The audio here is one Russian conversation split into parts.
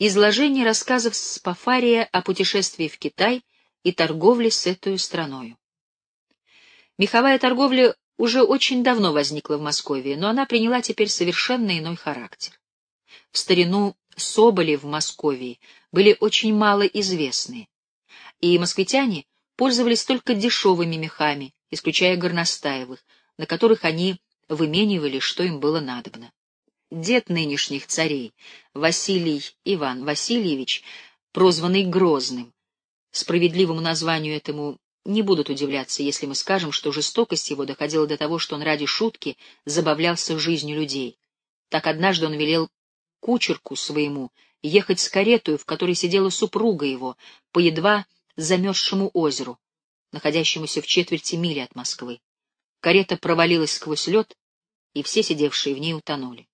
Изложение рассказов Спафария о путешествии в Китай и торговле с этой страной. Меховая торговля уже очень давно возникла в Москве, но она приняла теперь совершенно иной характер. В старину соболи в Москве были очень мало известны, и москвитяне пользовались только дешевыми мехами, исключая горностаевых, на которых они выменивали, что им было надобно. Дед нынешних царей, Василий Иван Васильевич, прозванный Грозным, справедливому названию этому не будут удивляться, если мы скажем, что жестокость его доходила до того, что он ради шутки забавлялся жизнью людей. Так однажды он велел кучерку своему ехать с каретою, в которой сидела супруга его, по едва замерзшему озеру, находящемуся в четверти мили от Москвы. Карета провалилась сквозь лед, и все сидевшие в ней утонули.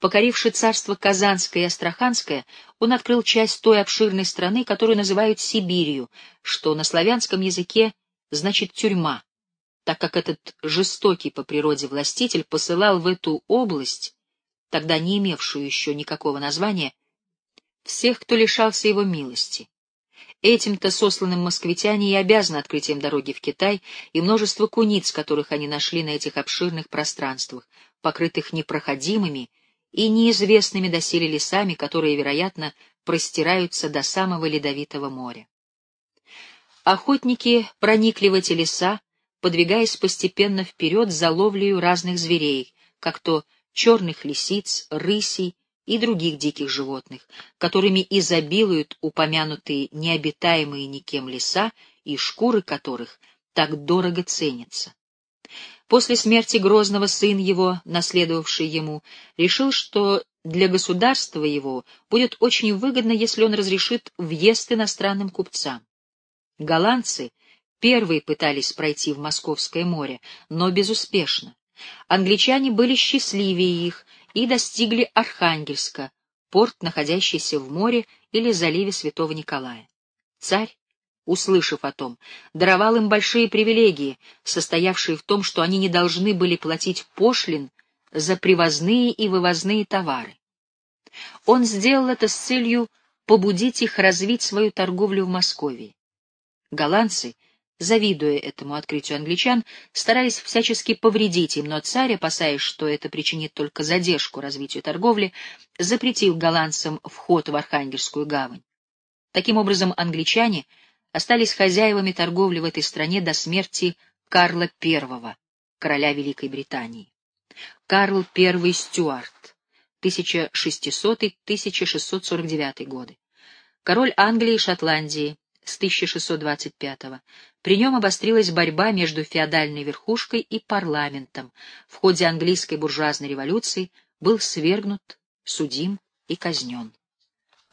Покоривший царство Казанское и Астраханское, он открыл часть той обширной страны, которую называют Сибирью, что на славянском языке значит «тюрьма», так как этот жестокий по природе властитель посылал в эту область, тогда не имевшую еще никакого названия, всех, кто лишался его милости. Этим-то сосланным москвитяне и обязаны открытием дороги в Китай и множество куниц, которых они нашли на этих обширных пространствах, покрытых непроходимыми и неизвестными доселе лесами, которые, вероятно, простираются до самого ледовитого моря. Охотники проникли в эти леса, подвигаясь постепенно вперед за ловлею разных зверей, как то черных лисиц, рысей и других диких животных, которыми изобилуют упомянутые необитаемые никем леса и шкуры которых так дорого ценятся. После смерти Грозного сын его, наследовавший ему, решил, что для государства его будет очень выгодно, если он разрешит въезд иностранным купцам. Голландцы первые пытались пройти в Московское море, но безуспешно. Англичане были счастливее их и достигли Архангельска, порт, находящийся в море или заливе Святого Николая. Царь, услышав о том, даровал им большие привилегии, состоявшие в том, что они не должны были платить пошлин за привозные и вывозные товары. Он сделал это с целью побудить их развить свою торговлю в Москве. Голландцы завидуя этому открытию англичан, старались всячески повредить им, но царь, опасаясь, что это причинит только задержку развитию торговли, запретил голландцам вход в Архангельскую гавань. Таким образом, англичане остались хозяевами торговли в этой стране до смерти Карла I, короля Великой Британии. Карл I Стюарт, 1600-1649 годы. Король Англии и Шотландии, с 1625 -го. При нем обострилась борьба между феодальной верхушкой и парламентом. В ходе английской буржуазной революции был свергнут, судим и казнен.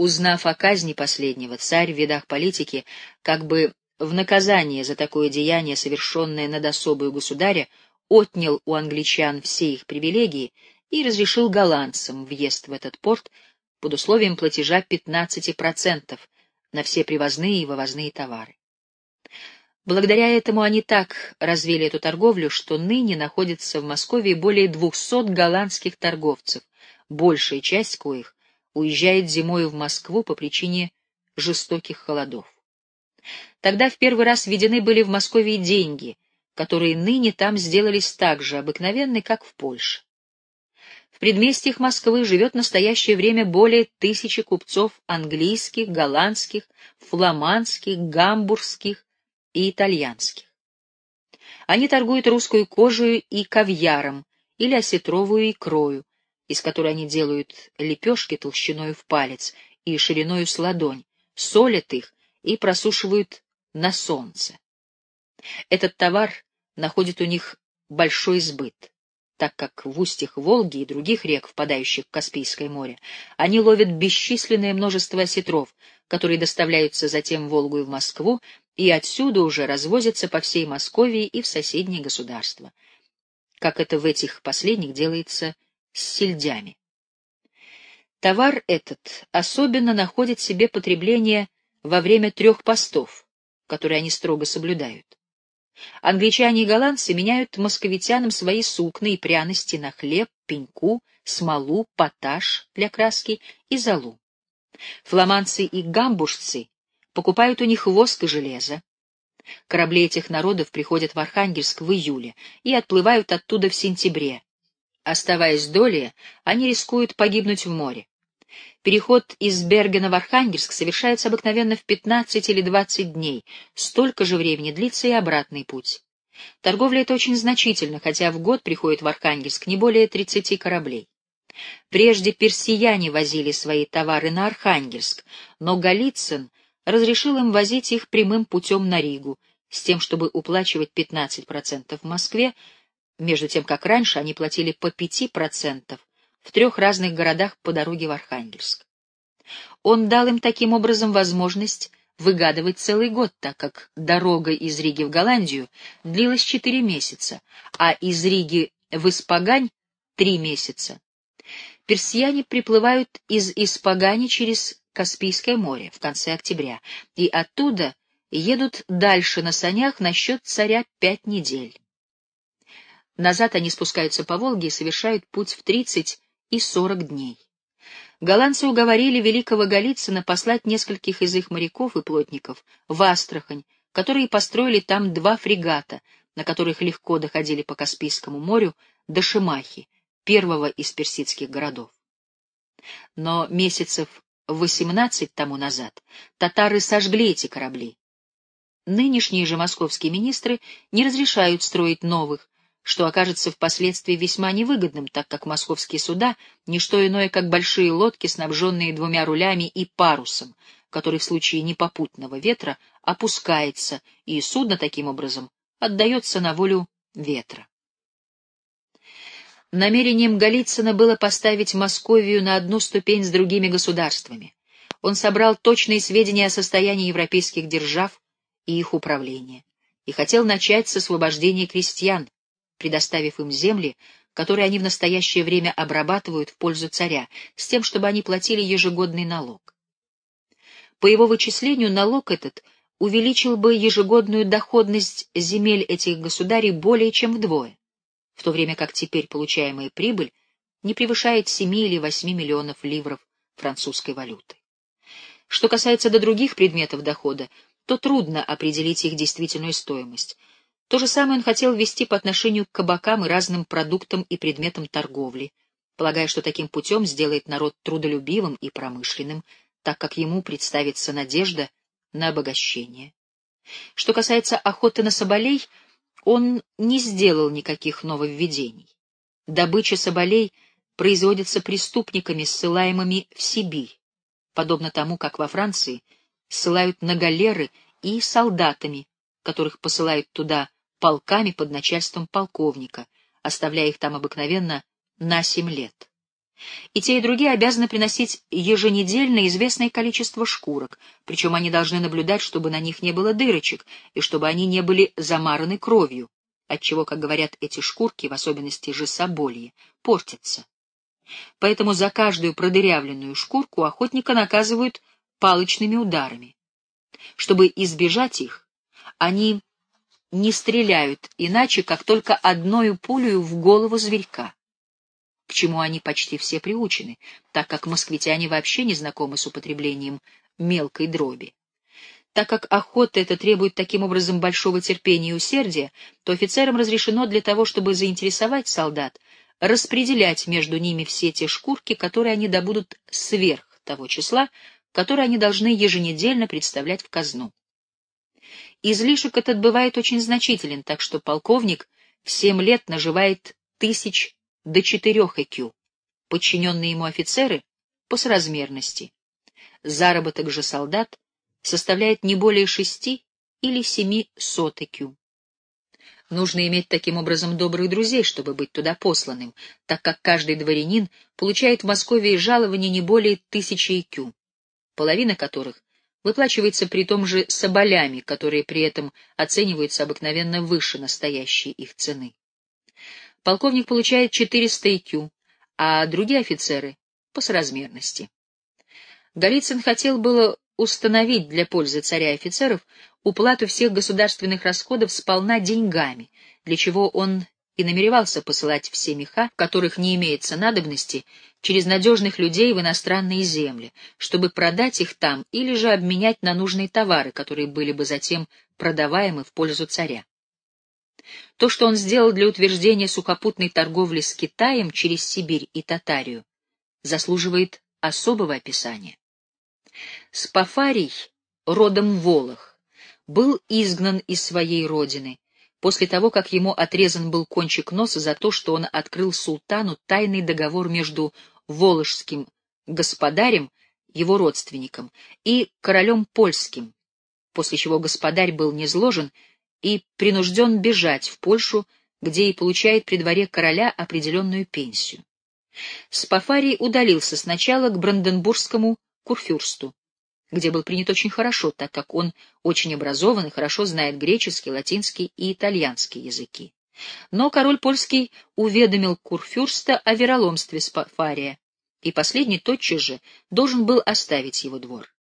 Узнав о казни последнего, царь в видах политики, как бы в наказание за такое деяние, совершенное над особою государя, отнял у англичан все их привилегии и разрешил голландцам въезд в этот порт под условием платежа 15%, на все привозные и вывозные товары. Благодаря этому они так развили эту торговлю, что ныне находится в Москве более двухсот голландских торговцев, большая часть коих уезжает зимою в Москву по причине жестоких холодов. Тогда в первый раз введены были в Москве деньги, которые ныне там сделались так же обыкновенны, как в Польше предместьях Москвы живет в настоящее время более тысячи купцов английских, голландских, фламандских, гамбургских и итальянских. Они торгуют русскую кожей и кавьяром или осетровую икрою, из которой они делают лепешки толщиной в палец и шириною с ладонь, солят их и просушивают на солнце. Этот товар находит у них большой сбыт так как в устьях Волги и других рек, впадающих в Каспийское море, они ловят бесчисленное множество осетров, которые доставляются затем в Волгу и в Москву, и отсюда уже развозятся по всей Московии и в соседние государства, как это в этих последних делается с сельдями. Товар этот особенно находит себе потребление во время трех постов, которые они строго соблюдают. Англичане и голландцы меняют московитянам свои сукна и пряности на хлеб, пеньку, смолу, поташ для краски и золу. Фламандцы и гамбушцы покупают у них воск и железо. Корабли этих народов приходят в Архангельск в июле и отплывают оттуда в сентябре. Оставаясь долее, они рискуют погибнуть в море. Переход из Бергена в Архангельск совершается обыкновенно в 15 или 20 дней, столько же времени длится и обратный путь. Торговля эта очень значительна, хотя в год приходит в Архангельск не более 30 кораблей. Прежде персияне возили свои товары на Архангельск, но Голицын разрешил им возить их прямым путем на Ригу, с тем, чтобы уплачивать 15% в Москве, между тем, как раньше они платили по 5% в трех разных городах по дороге в Архангельск. Он дал им таким образом возможность выгадывать целый год, так как дорога из Риги в Голландию длилась четыре месяца, а из Риги в Испагань — три месяца. Персияне приплывают из Испагани через Каспийское море в конце октября, и оттуда едут дальше на санях на счет царя пять недель. Назад они спускаются по Волге и совершают путь в тридцать и сорок дней. Голландцы уговорили великого Голицына послать нескольких из их моряков и плотников в Астрахань, которые построили там два фрегата, на которых легко доходили по Каспийскому морю до Шимахи, первого из персидских городов. Но месяцев восемнадцать тому назад татары сожгли эти корабли. Нынешние же московские министры не разрешают строить новых, что окажется впоследствии весьма невыгодным, так как московские суда — не что иное, как большие лодки, снабженные двумя рулями и парусом, который в случае непопутного ветра опускается, и судно таким образом отдается на волю ветра. Намерением Голицына было поставить Московию на одну ступень с другими государствами. Он собрал точные сведения о состоянии европейских держав и их управления, и хотел начать с освобождения крестьян, предоставив им земли, которые они в настоящее время обрабатывают в пользу царя, с тем, чтобы они платили ежегодный налог. По его вычислению, налог этот увеличил бы ежегодную доходность земель этих государей более чем вдвое, в то время как теперь получаемая прибыль не превышает 7 или 8 миллионов ливров французской валюты. Что касается до других предметов дохода, то трудно определить их действительную стоимость — то же самое он хотел ввести по отношению к кабакам и разным продуктам и предметам торговли, полагая, что таким путем сделает народ трудолюбивым и промышленным, так как ему представится надежда на обогащение. Что касается охоты на соболей, он не сделал никаких нововведений. Добыча соболей производится преступниками, ссылаемыми в Сибирь, подобно тому, как во Франции ссылают на галеры и солдатами, которых посылают туда полками под начальством полковника, оставляя их там обыкновенно на семь лет. И те, и другие обязаны приносить еженедельно известное количество шкурок, причем они должны наблюдать, чтобы на них не было дырочек, и чтобы они не были замараны кровью, отчего, как говорят эти шкурки, в особенности же собольи, портятся. Поэтому за каждую продырявленную шкурку охотника наказывают палочными ударами. Чтобы избежать их, они не стреляют иначе, как только одною пулею в голову зверька, к чему они почти все приучены, так как москвитяне вообще не знакомы с употреблением мелкой дроби. Так как охота это требует таким образом большого терпения и усердия, то офицерам разрешено для того, чтобы заинтересовать солдат, распределять между ними все те шкурки, которые они добудут сверх того числа, которое они должны еженедельно представлять в казну. Излишек этот бывает очень значителен, так что полковник в семь лет наживает тысяч до четырех ЭКЮ. Подчиненные ему офицеры — по соразмерности. Заработок же солдат составляет не более шести или семи сот ЭКЮ. Нужно иметь таким образом добрых друзей, чтобы быть туда посланным, так как каждый дворянин получает в Москве жалование не более тысячи ЭКЮ, половина которых выплачивается при том же соболями, которые при этом оцениваются обыкновенно выше настоящей их цены. Полковник получает 400 икю, а другие офицеры — по соразмерности. Голицын хотел было установить для пользы царя офицеров уплату всех государственных расходов сполна деньгами, для чего он и намеревался посылать все меха, в которых не имеется надобности, через надежных людей в иностранные земли, чтобы продать их там или же обменять на нужные товары, которые были бы затем продаваемы в пользу царя. То, что он сделал для утверждения сухопутной торговли с Китаем через Сибирь и Татарию, заслуживает особого описания. Спафарий, родом Волох, был изгнан из своей родины, после того, как ему отрезан был кончик носа за то, что он открыл султану тайный договор между Воложским господарем, его родственником, и королем польским, после чего господарь был низложен и принужден бежать в Польшу, где и получает при дворе короля определенную пенсию. Спафарий удалился сначала к Бранденбургскому курфюрсту, где был принят очень хорошо, так как он очень образован и хорошо знает греческий, латинский и итальянский языки. Но король польский уведомил Курфюрста о вероломстве Спафария, и последний тотчас же должен был оставить его двор.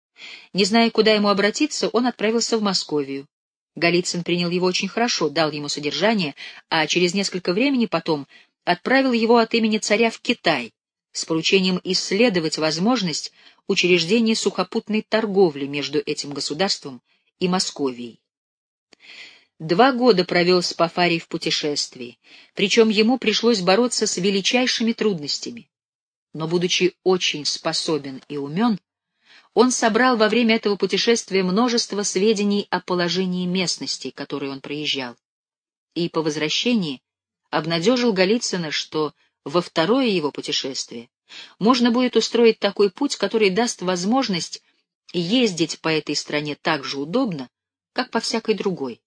Не зная, куда ему обратиться, он отправился в Московию. Голицын принял его очень хорошо, дал ему содержание, а через несколько времени потом отправил его от имени царя в Китай с поручением исследовать возможность учреждения сухопутной торговли между этим государством и Московией. Два года провел Спафарий в путешествии, причем ему пришлось бороться с величайшими трудностями. Но, будучи очень способен и умен, он собрал во время этого путешествия множество сведений о положении местности, которые он проезжал, и по возвращении обнадежил Голицына, что во второе его путешествие можно будет устроить такой путь, который даст возможность ездить по этой стране так же удобно, как по всякой другой.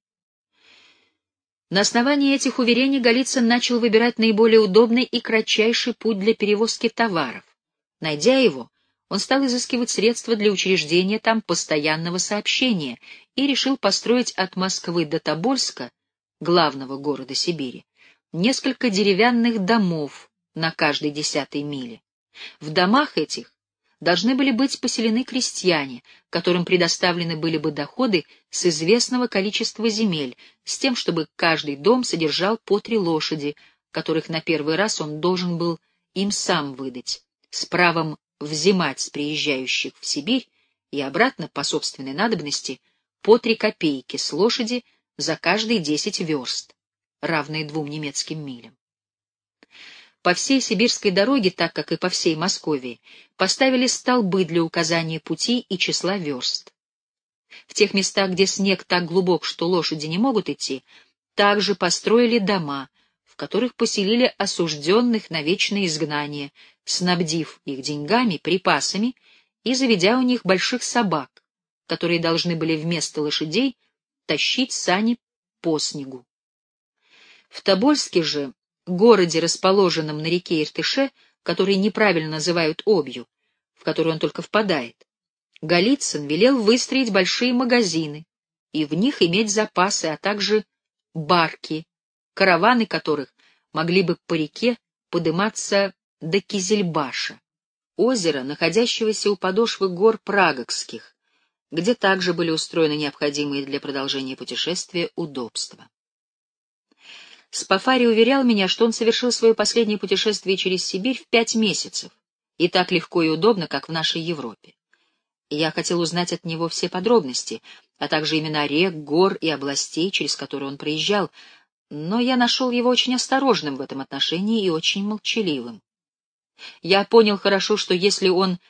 На основании этих уверений Голицын начал выбирать наиболее удобный и кратчайший путь для перевозки товаров. Найдя его, он стал изыскивать средства для учреждения там постоянного сообщения и решил построить от Москвы до Тобольска, главного города Сибири, несколько деревянных домов на каждой десятой миле. В домах этих должны были быть поселены крестьяне, которым предоставлены были бы доходы с известного количества земель, с тем, чтобы каждый дом содержал по три лошади, которых на первый раз он должен был им сам выдать, с правом взимать с приезжающих в Сибирь и обратно по собственной надобности по три копейки с лошади за каждые десять верст, равные двум немецким милям. По всей сибирской дороге, так как и по всей Московии, поставили столбы для указания пути и числа верст. В тех местах, где снег так глубок, что лошади не могут идти, также построили дома, в которых поселили осужденных на вечное изгнание, снабдив их деньгами, припасами и заведя у них больших собак, которые должны были вместо лошадей тащить сани по снегу. В Тобольске же городе, расположенном на реке Иртыше, который неправильно называют Обью, в который он только впадает, Голицын велел выстроить большие магазины и в них иметь запасы, а также барки, караваны которых могли бы по реке подниматься до Кизельбаша, озера, находящегося у подошвы гор Прагокских, где также были устроены необходимые для продолжения путешествия удобства. Спафари уверял меня, что он совершил свое последнее путешествие через Сибирь в пять месяцев, и так легко и удобно, как в нашей Европе. Я хотел узнать от него все подробности, а также имена рек, гор и областей, через которые он проезжал, но я нашел его очень осторожным в этом отношении и очень молчаливым. Я понял хорошо, что если он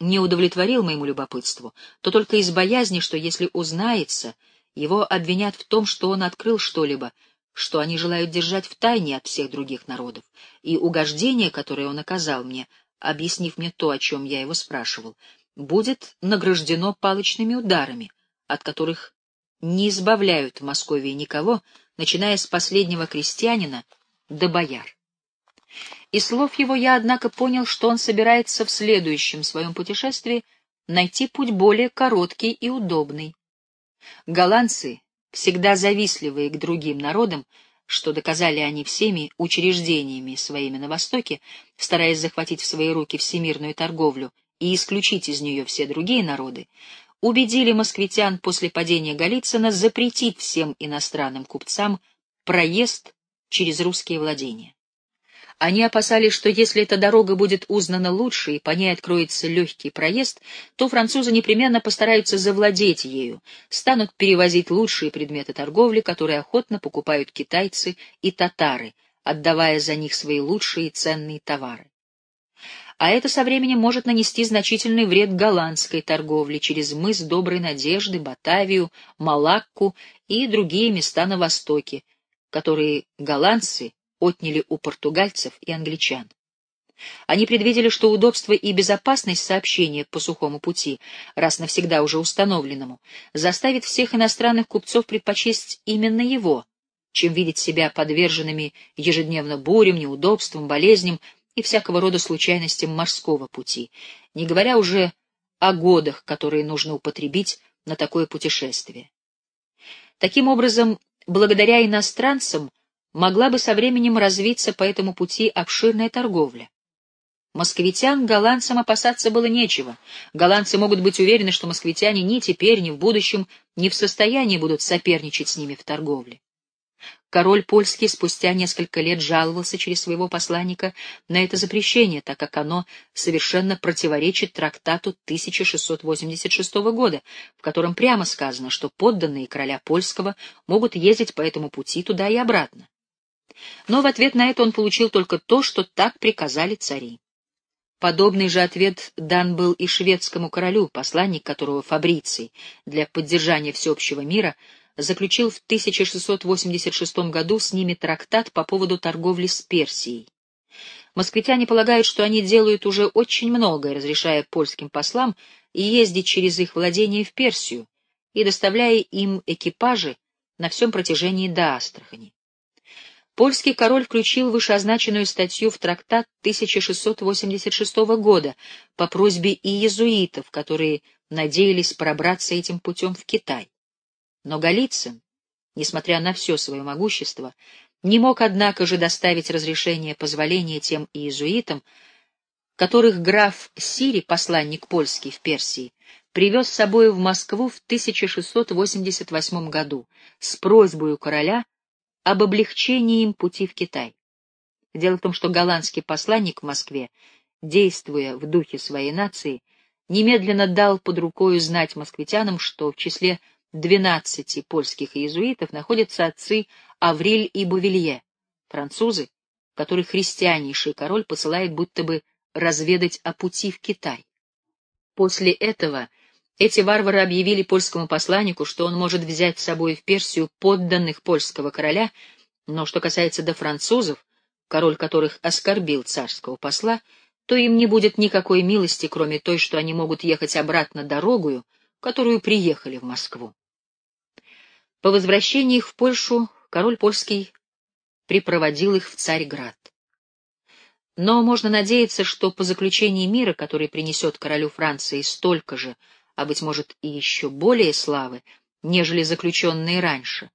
не удовлетворил моему любопытству, то только из боязни, что если узнается, его обвинят в том, что он открыл что-либо, что они желают держать в тайне от всех других народов, и угождение, которое он оказал мне, объяснив мне то, о чем я его спрашивал, будет награждено палочными ударами, от которых не избавляют в Москве никого, начиная с последнего крестьянина до бояр. Из слов его я, однако, понял, что он собирается в следующем своем путешествии найти путь более короткий и удобный. Голландцы всегда завистливые к другим народам, что доказали они всеми учреждениями своими на Востоке, стараясь захватить в свои руки всемирную торговлю и исключить из нее все другие народы, убедили москвитян после падения Голицына запретить всем иностранным купцам проезд через русские владения. Они опасались, что если эта дорога будет узнана лучше и по ней откроется легкий проезд, то французы непременно постараются завладеть ею, станут перевозить лучшие предметы торговли, которые охотно покупают китайцы и татары, отдавая за них свои лучшие и ценные товары. А это со временем может нанести значительный вред голландской торговле через мыс Доброй Надежды, Батавию, Малакку и другие места на Востоке, которые голландцы отняли у португальцев и англичан. Они предвидели, что удобство и безопасность сообщения по сухому пути, раз навсегда уже установленному, заставит всех иностранных купцов предпочесть именно его, чем видеть себя подверженными ежедневно бурям, неудобствам, болезням и всякого рода случайностям морского пути, не говоря уже о годах, которые нужно употребить на такое путешествие. Таким образом, благодаря иностранцам, могла бы со временем развиться по этому пути обширная торговля. Москвитян голландцам опасаться было нечего. Голландцы могут быть уверены, что москвитяне ни теперь, ни в будущем не в состоянии будут соперничать с ними в торговле. Король польский спустя несколько лет жаловался через своего посланника на это запрещение, так как оно совершенно противоречит трактату 1686 года, в котором прямо сказано, что подданные короля польского могут ездить по этому пути туда и обратно. Но в ответ на это он получил только то, что так приказали цари. Подобный же ответ дан был и шведскому королю, посланник которого Фабриций для поддержания всеобщего мира заключил в 1686 году с ними трактат по поводу торговли с Персией. Москвитяне полагают, что они делают уже очень многое, разрешая польским послам ездить через их владения в Персию и доставляя им экипажи на всем протяжении до Астрахани. Польский король включил вышеозначенную статью в трактат 1686 года по просьбе иезуитов, которые надеялись пробраться этим путем в Китай. Но Голицын, несмотря на все свое могущество, не мог, однако же, доставить разрешение позволения тем иезуитам, которых граф Сири, посланник польский в Персии, привез с собой в Москву в 1688 году с просьбой у короля об облегчении им пути в Китай. Дело в том, что голландский посланник в Москве, действуя в духе своей нации, немедленно дал под рукою знать москвитянам, что в числе двенадцати польских иезуитов находятся отцы Авриль и Бувилье, французы, которых христианнейший король посылает будто бы разведать о пути в Китай. После этого эти варвары объявили польскому посланнику, что он может взять с собой в Персию подданных польского короля, но что касается до французов, король которых оскорбил царского посла, то им не будет никакой милости, кроме той, что они могут ехать обратно дорогою, которую приехали в Москву. По возвращении их в Польшу король польский припроводил их в Царьград. Но можно надеяться, что по заключении мира, который принесет королю Франции столько же, а, быть может, и еще более славы, нежели заключенные раньше,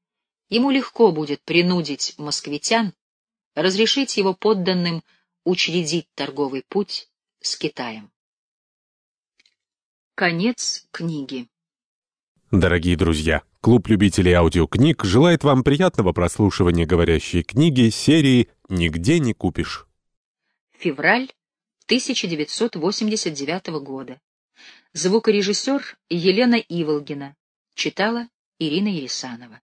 ему легко будет принудить москвитян разрешить его подданным учредить торговый путь с Китаем. Конец книги. Дорогие друзья, клуб любителей аудиокниг желает вам приятного прослушивания говорящей книги серии «Нигде не купишь». Февраль 1989 года. Звукорежиссер Елена Иволгина. Читала Ирина Ересанова.